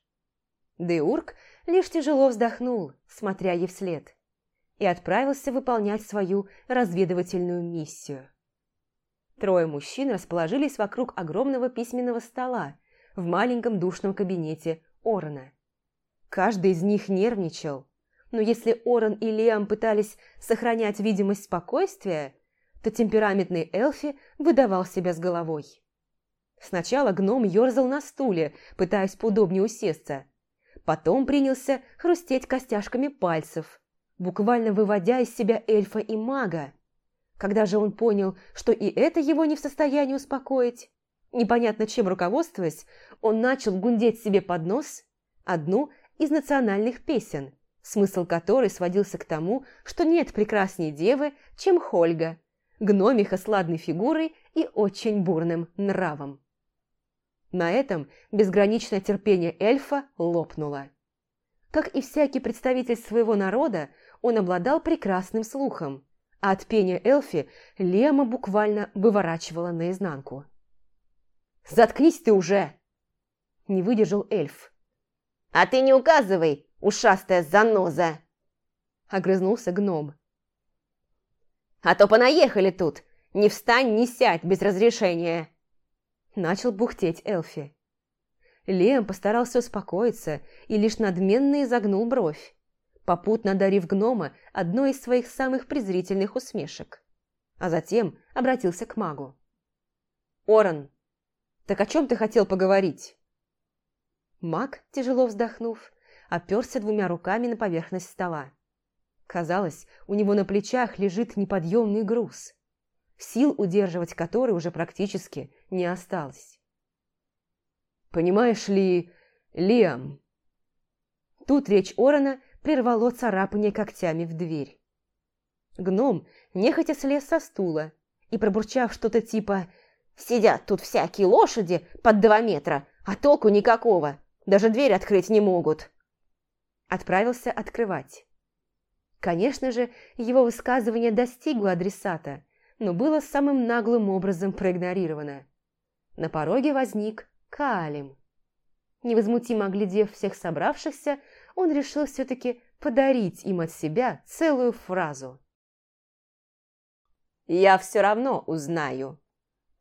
Деург лишь тяжело вздохнул, смотря ей вслед, и отправился выполнять свою разведывательную миссию. Трое мужчин расположились вокруг огромного письменного стола в маленьком душном кабинете Орона. Каждый из них нервничал, но если Орон и Лиам пытались сохранять видимость спокойствия, то темпераментный Элфи выдавал себя с головой. Сначала гном ерзал на стуле, пытаясь поудобнее усесться – Потом принялся хрустеть костяшками пальцев, буквально выводя из себя эльфа и мага. Когда же он понял, что и это его не в состоянии успокоить, непонятно чем руководствуясь, он начал гундеть себе под нос одну из национальных песен, смысл которой сводился к тому, что нет прекрасней девы, чем Хольга, гномиха с ладной фигурой и очень бурным нравом. На этом безграничное терпение эльфа лопнуло. Как и всякий представитель своего народа, он обладал прекрасным слухом, а от пения Элфи Лема буквально выворачивала наизнанку. «Заткнись ты уже!» – не выдержал эльф. «А ты не указывай, ушастая заноза!» – огрызнулся гном. «А то понаехали тут! Не встань, не сядь без разрешения!» Начал бухтеть Элфи. Лем постарался успокоиться и лишь надменно изогнул бровь, попутно одарив гнома одной из своих самых презрительных усмешек. А затем обратился к магу. «Оран, так о чем ты хотел поговорить?» Маг, тяжело вздохнув, оперся двумя руками на поверхность стола. Казалось, у него на плечах лежит неподъемный груз, сил удерживать который уже практически не осталось. «Понимаешь ли, Лиам...» Тут речь Орона прервало царапание когтями в дверь. Гном нехотя слез со стула и, пробурчав что-то типа «Сидят тут всякие лошади под два метра, а толку никакого, даже дверь открыть не могут», отправился открывать. Конечно же, его высказывание достигло адресата, но было самым наглым образом проигнорировано. На пороге возник Калим. Невозмутимо оглядев всех собравшихся, он решил все-таки подарить им от себя целую фразу. «Я все равно узнаю.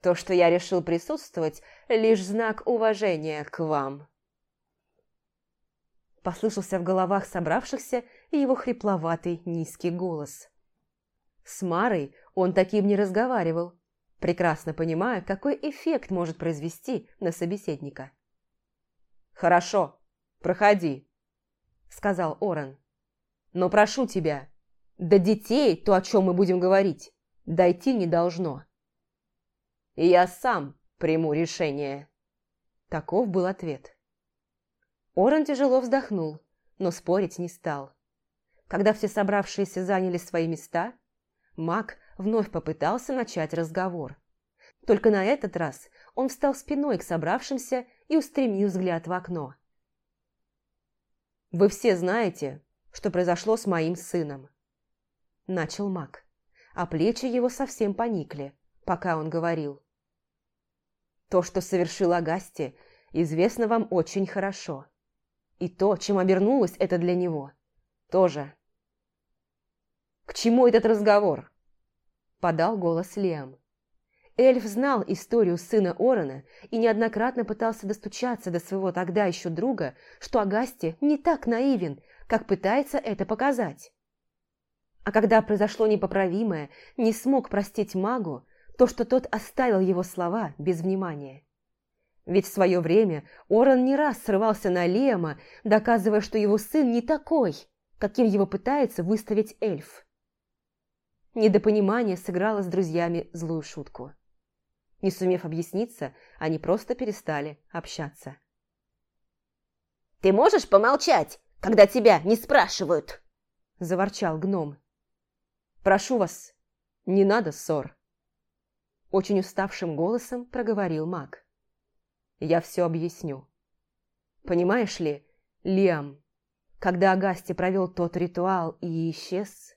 То, что я решил присутствовать, лишь знак уважения к вам». Послышался в головах собравшихся его хрипловатый низкий голос. С Марой он таким не разговаривал, прекрасно понимая, какой эффект может произвести на собеседника. «Хорошо, проходи», – сказал Орен. «Но прошу тебя, до детей то, о чем мы будем говорить, дойти не должно». «Я сам приму решение». Таков был ответ. Орен тяжело вздохнул, но спорить не стал. Когда все собравшиеся заняли свои места, маг вновь попытался начать разговор. Только на этот раз он встал спиной к собравшимся и устремил взгляд в окно. «Вы все знаете, что произошло с моим сыном», – начал маг, а плечи его совсем поникли, пока он говорил. «То, что совершил Агасти, известно вам очень хорошо. И то, чем обернулось это для него, тоже». «К чему этот разговор?» – подал голос Лиам. Эльф знал историю сына Орона и неоднократно пытался достучаться до своего тогда еще друга, что Агасти не так наивен, как пытается это показать. А когда произошло непоправимое, не смог простить магу то, что тот оставил его слова без внимания. Ведь в свое время Орон не раз срывался на Лема, доказывая, что его сын не такой, каким его пытается выставить эльф. Недопонимание сыграло с друзьями злую шутку. Не сумев объясниться, они просто перестали общаться. «Ты можешь помолчать, когда тебя не спрашивают?» – заворчал гном. «Прошу вас, не надо ссор!» Очень уставшим голосом проговорил маг. «Я все объясню. Понимаешь ли, Лиам, когда Агасти провел тот ритуал и исчез...»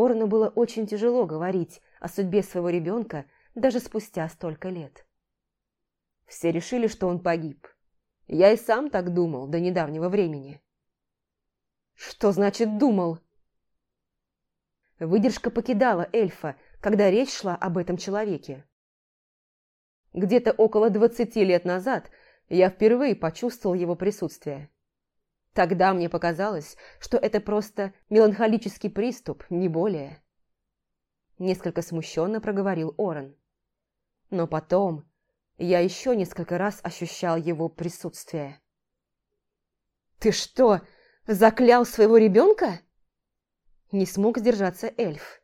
Орну было очень тяжело говорить о судьбе своего ребенка даже спустя столько лет. Все решили, что он погиб. Я и сам так думал до недавнего времени. Что значит «думал»? Выдержка покидала эльфа, когда речь шла об этом человеке. Где-то около двадцати лет назад я впервые почувствовал его присутствие. Тогда мне показалось, что это просто меланхолический приступ, не более. Несколько смущенно проговорил Орен. Но потом я еще несколько раз ощущал его присутствие. «Ты что, заклял своего ребенка?» Не смог сдержаться эльф.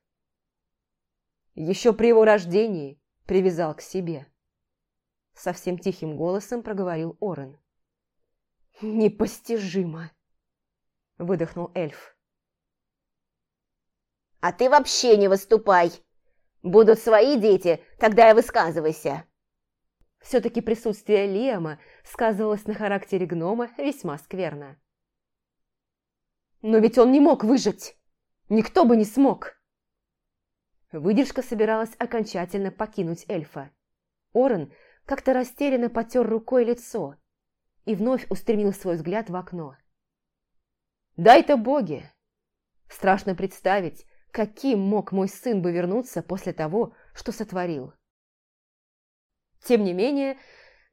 Еще при его рождении привязал к себе. Совсем тихим голосом проговорил Орен. «Непостижимо!» Выдохнул эльф. «А ты вообще не выступай! Будут свои дети, тогда и высказывайся!» Все-таки присутствие Лиама сказывалось на характере гнома весьма скверно. «Но ведь он не мог выжить! Никто бы не смог!» Выдержка собиралась окончательно покинуть эльфа. Орен как-то растерянно потер рукой лицо и вновь устремил свой взгляд в окно. «Дай-то боги!» Страшно представить, каким мог мой сын бы вернуться после того, что сотворил. Тем не менее,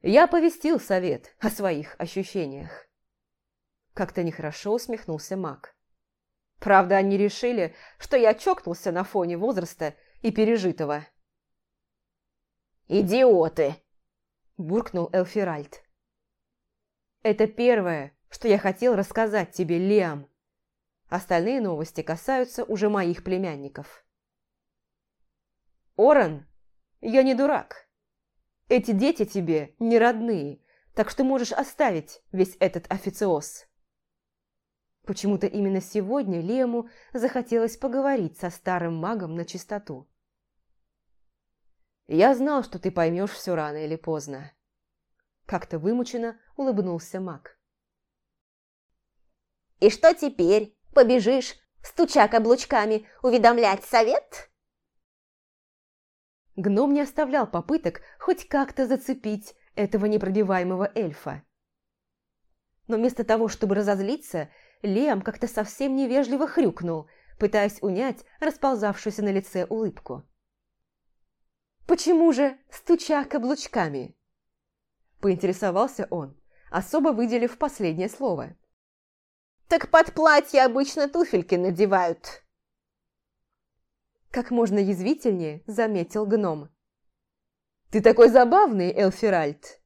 я повестил совет о своих ощущениях. Как-то нехорошо усмехнулся маг. Правда, они решили, что я чокнулся на фоне возраста и пережитого. «Идиоты!» – буркнул Элфиральд. «Это первое, что я хотел рассказать тебе, Лиам. Остальные новости касаются уже моих племянников». «Оран, я не дурак. Эти дети тебе не родные, так что можешь оставить весь этот официоз». Почему-то именно сегодня Лему захотелось поговорить со старым магом на чистоту. «Я знал, что ты поймешь все рано или поздно». Как-то вымученно улыбнулся маг. «И что теперь? Побежишь, стуча каблучками, уведомлять совет?» Гном не оставлял попыток хоть как-то зацепить этого непробиваемого эльфа. Но вместо того, чтобы разозлиться, Лем как-то совсем невежливо хрюкнул, пытаясь унять расползавшуюся на лице улыбку. «Почему же стуча каблучками?» Поинтересовался он, особо выделив последнее слово. «Так под платье обычно туфельки надевают». Как можно язвительнее заметил гном. «Ты такой забавный, Элфиральд!»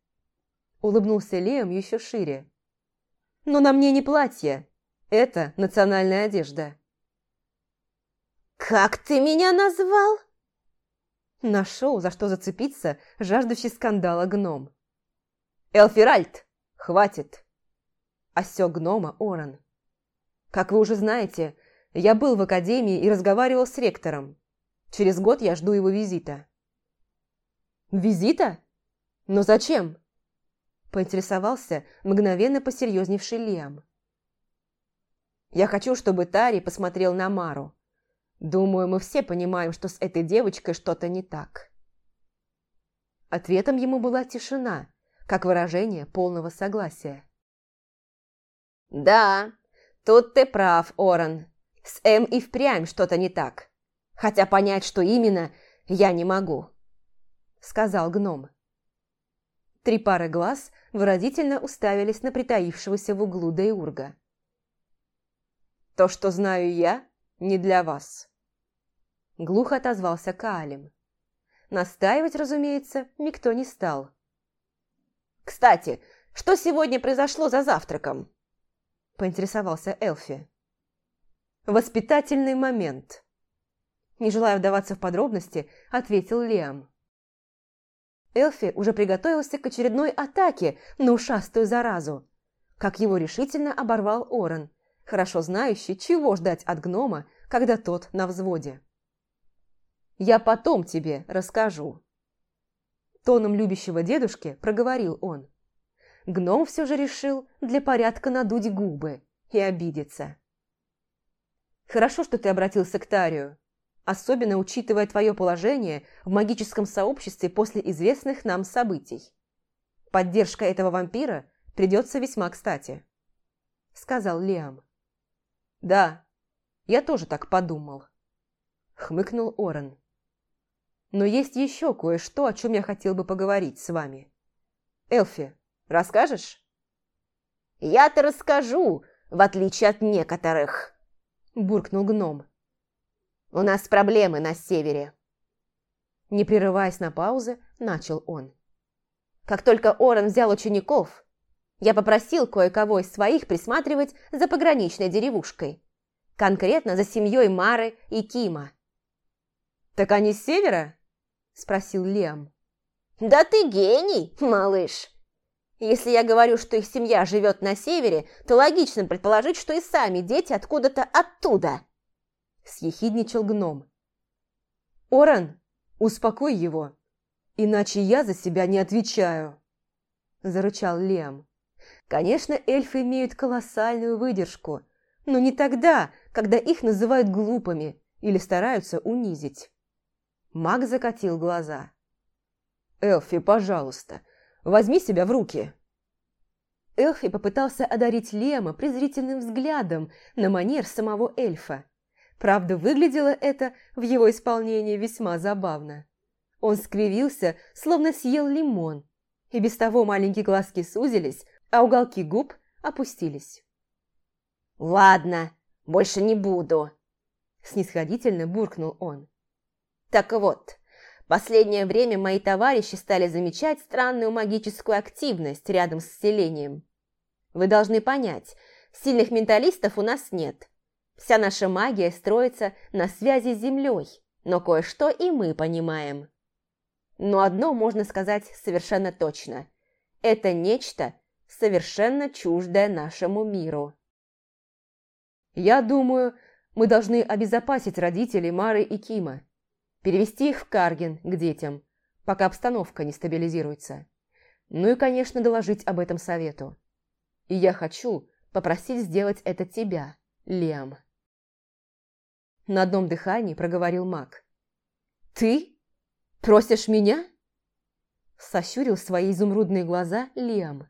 Улыбнулся Лем еще шире. «Но на мне не платье, это национальная одежда. «Как ты меня назвал?» Нашел, за что зацепиться, жаждущий скандала гном. «Элфиральд, хватит!» Осек гнома Оран. «Как вы уже знаете, я был в академии и разговаривал с ректором. Через год я жду его визита». «Визита? Но зачем?» Поинтересовался мгновенно посерьезневший Лиам. Я хочу, чтобы Тари посмотрел на Мару. Думаю, мы все понимаем, что с этой девочкой что-то не так. Ответом ему была тишина, как выражение полного согласия. «Да, тут ты прав, Оран. С М и впрямь что-то не так. Хотя понять, что именно, я не могу», — сказал гном. Три пары глаз выразительно уставились на притаившегося в углу Деурга. То, что знаю я, не для вас. Глухо отозвался Каалим. Настаивать, разумеется, никто не стал. «Кстати, что сегодня произошло за завтраком?» Поинтересовался Элфи. «Воспитательный момент». Не желая вдаваться в подробности, ответил Лиам. Элфи уже приготовился к очередной атаке на ушастую заразу, как его решительно оборвал Орен, хорошо знающий, чего ждать от гнома, когда тот на взводе. «Я потом тебе расскажу». Тоном любящего дедушки проговорил он. Гном все же решил для порядка надуть губы и обидеться. «Хорошо, что ты обратился к Тарию, особенно учитывая твое положение в магическом сообществе после известных нам событий. Поддержка этого вампира придется весьма кстати», — сказал Лиам. «Да, я тоже так подумал», – хмыкнул Орен. «Но есть еще кое-что, о чем я хотел бы поговорить с вами. Элфи, расскажешь?» «Я-то расскажу, в отличие от некоторых», – буркнул гном. «У нас проблемы на севере». Не прерываясь на паузы, начал он. Как только Орен взял учеников, я попросил кое-кого из своих присматривать за пограничной деревушкой. Конкретно за семьей Мары и Кима. «Так они с севера?» – спросил Лем. «Да ты гений, малыш!» Если я говорю, что их семья живет на севере, то логично предположить, что и сами дети откуда-то оттуда. Съехидничал гном. «Оран, успокой его, иначе я за себя не отвечаю», – зарычал Лем. Конечно, эльфы имеют колоссальную выдержку, но не тогда, когда их называют глупыми или стараются унизить. Маг закатил глаза. «Элфи, пожалуйста, возьми себя в руки!» Элфи попытался одарить Лема презрительным взглядом на манер самого эльфа. Правда, выглядело это в его исполнении весьма забавно. Он скривился, словно съел лимон, и без того маленькие глазки сузились, а уголки губ опустились. «Ладно, больше не буду», – снисходительно буркнул он. «Так вот, последнее время мои товарищи стали замечать странную магическую активность рядом с селением. Вы должны понять, сильных менталистов у нас нет. Вся наша магия строится на связи с Землей, но кое-что и мы понимаем. Но одно можно сказать совершенно точно. Это нечто совершенно чуждое нашему миру. Я думаю, мы должны обезопасить родителей Мары и Кима, перевести их в Карген к детям, пока обстановка не стабилизируется. Ну и, конечно, доложить об этом совету. И я хочу попросить сделать это тебя, Лем. На одном дыхании проговорил маг. «Ты? Просишь меня?» Сощурил свои изумрудные глаза Лем.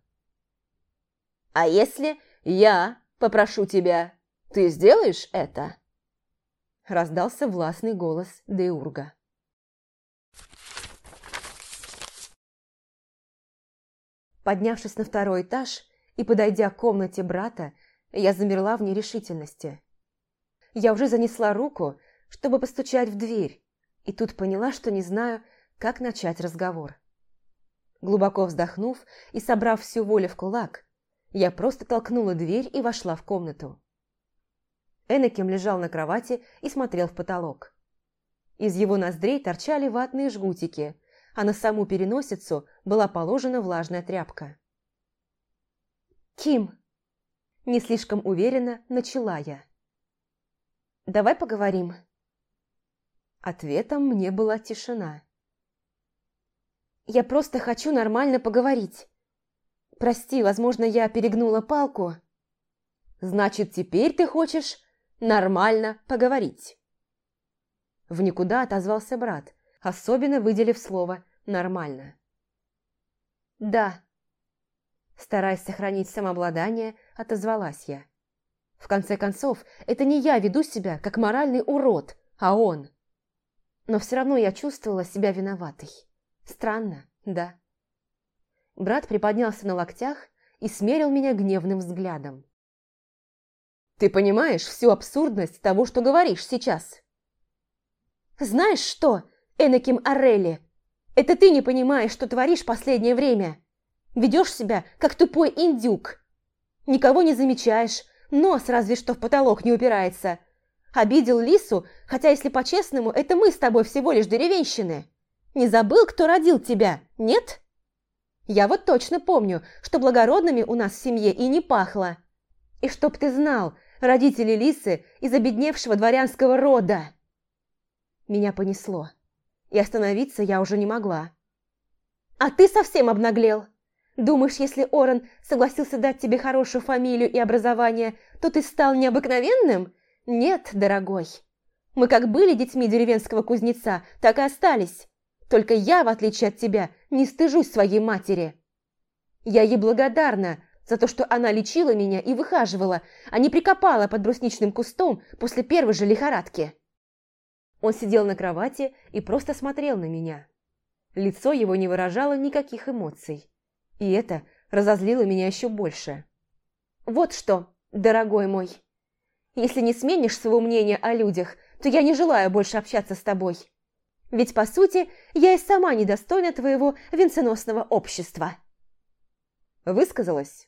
«А если я попрошу тебя, ты сделаешь это?» Раздался властный голос Деурга. Поднявшись на второй этаж, и, подойдя к комнате брата, я замерла в нерешительности. Я уже занесла руку, чтобы постучать в дверь, и тут поняла, что не знаю, как начать разговор. Глубоко вздохнув и собрав всю волю в кулак, я просто толкнула дверь и вошла в комнату. Энаким лежал на кровати и смотрел в потолок. Из его ноздрей торчали ватные жгутики, а на саму переносицу была положена влажная тряпка. «Ким!» Не слишком уверенно начала я. «Давай поговорим». Ответом мне была тишина. «Я просто хочу нормально поговорить. Прости, возможно, я перегнула палку». «Значит, теперь ты хочешь нормально поговорить?» В никуда отозвался брат, особенно выделив слово «нормально». «Да», Стараясь сохранить самообладание, отозвалась я. В конце концов, это не я веду себя как моральный урод, а он. Но все равно я чувствовала себя виноватой. Странно, да. Брат приподнялся на локтях и смерил меня гневным взглядом. «Ты понимаешь всю абсурдность того, что говоришь сейчас?» «Знаешь что, Энаким Орелли, это ты не понимаешь, что творишь последнее время!» Ведешь себя, как тупой индюк. Никого не замечаешь, нос разве что в потолок не упирается. Обидел Лису, хотя, если по-честному, это мы с тобой всего лишь деревенщины. Не забыл, кто родил тебя, нет? Я вот точно помню, что благородными у нас в семье и не пахло. И чтоб ты знал, родители Лисы из обедневшего дворянского рода. Меня понесло, и остановиться я уже не могла. А ты совсем обнаглел. Думаешь, если Орен согласился дать тебе хорошую фамилию и образование, то ты стал необыкновенным? Нет, дорогой. Мы как были детьми деревенского кузнеца, так и остались. Только я, в отличие от тебя, не стыжусь своей матери. Я ей благодарна за то, что она лечила меня и выхаживала, а не прикопала под брусничным кустом после первой же лихорадки. Он сидел на кровати и просто смотрел на меня. Лицо его не выражало никаких эмоций. И это разозлило меня еще больше. «Вот что, дорогой мой, если не сменишь своего мнения о людях, то я не желаю больше общаться с тобой. Ведь, по сути, я и сама недостойна твоего венценосного общества». «Высказалась?»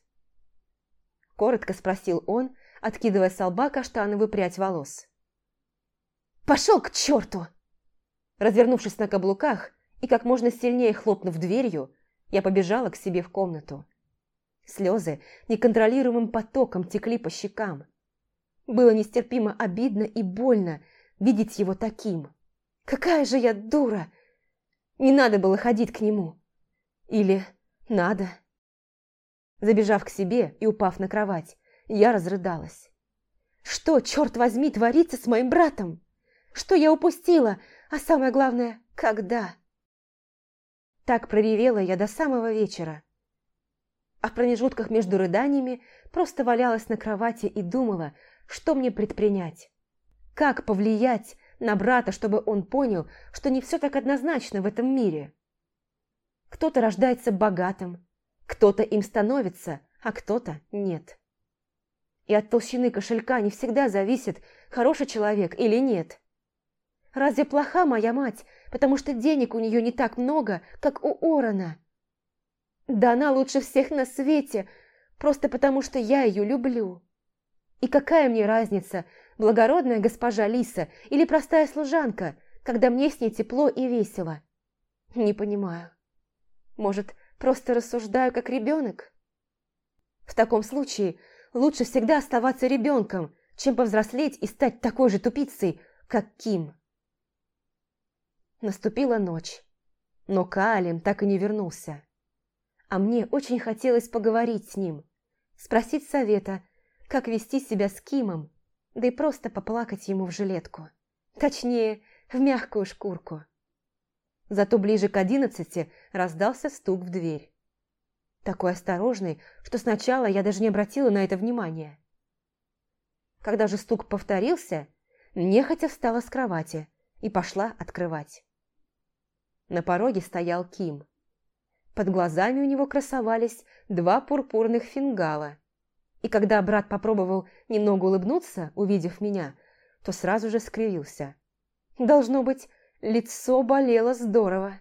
Коротко спросил он, откидывая с лба каштановую прядь волос. «Пошел к черту!» Развернувшись на каблуках и как можно сильнее хлопнув дверью, я побежала к себе в комнату. Слезы неконтролируемым потоком текли по щекам. Было нестерпимо обидно и больно видеть его таким. Какая же я дура! Не надо было ходить к нему. Или надо. Забежав к себе и упав на кровать, я разрыдалась. Что, черт возьми, творится с моим братом? Что я упустила? А самое главное, Когда? Так проревела я до самого вечера. А в промежутках между рыданиями просто валялась на кровати и думала, что мне предпринять. Как повлиять на брата, чтобы он понял, что не все так однозначно в этом мире. Кто-то рождается богатым, кто-то им становится, а кто-то нет. И от толщины кошелька не всегда зависит, хороший человек или нет. Разве плоха моя мать, потому что денег у нее не так много, как у Орона? Да она лучше всех на свете, просто потому что я ее люблю. И какая мне разница, благородная госпожа Лиса или простая служанка, когда мне с ней тепло и весело? Не понимаю. Может, просто рассуждаю как ребенок? В таком случае лучше всегда оставаться ребенком, чем повзрослеть и стать такой же тупицей, как Ким. Наступила ночь, но Каалем так и не вернулся. А мне очень хотелось поговорить с ним, спросить совета, как вести себя с Кимом, да и просто поплакать ему в жилетку. Точнее, в мягкую шкурку. Зато ближе к одиннадцати раздался стук в дверь. Такой осторожный, что сначала я даже не обратила на это внимания. Когда же стук повторился, нехотя встала с кровати и пошла открывать. На пороге стоял Ким. Под глазами у него красовались два пурпурных фингала. И когда брат попробовал немного улыбнуться, увидев меня, то сразу же скривился. Должно быть, лицо болело здорово.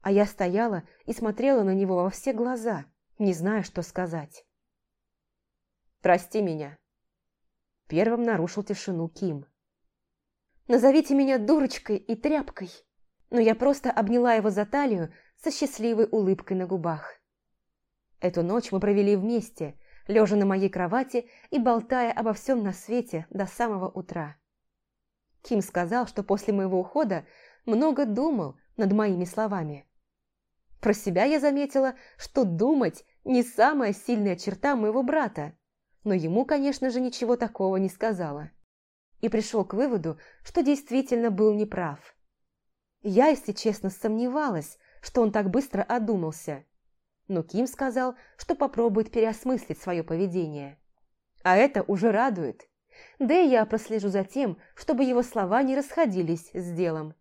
А я стояла и смотрела на него во все глаза, не зная, что сказать. «Прости меня», – первым нарушил тишину Ким. «Назовите меня дурочкой и тряпкой», но я просто обняла его за талию со счастливой улыбкой на губах. Эту ночь мы провели вместе, лежа на моей кровати и болтая обо всем на свете до самого утра. Ким сказал, что после моего ухода много думал над моими словами. Про себя я заметила, что думать не самая сильная черта моего брата, но ему, конечно же, ничего такого не сказала. И пришел к выводу, что действительно был неправ. Я, если честно, сомневалась, что он так быстро одумался. Но Ким сказал, что попробует переосмыслить свое поведение. А это уже радует. Да и я прослежу за тем, чтобы его слова не расходились с делом.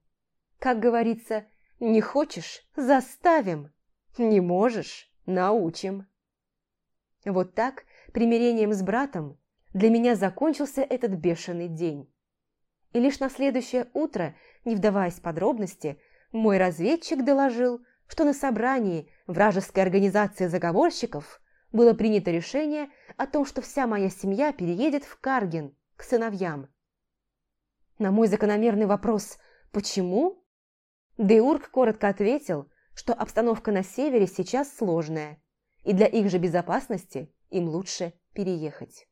Как говорится, не хочешь – заставим, не можешь – научим. Вот так, примирением с братом, для меня закончился этот бешеный день. И лишь на следующее утро – не вдаваясь в подробности, мой разведчик доложил, что на собрании вражеской организации заговорщиков было принято решение о том, что вся моя семья переедет в Карген к сыновьям. На мой закономерный вопрос «почему?» Деург коротко ответил, что обстановка на севере сейчас сложная, и для их же безопасности им лучше переехать.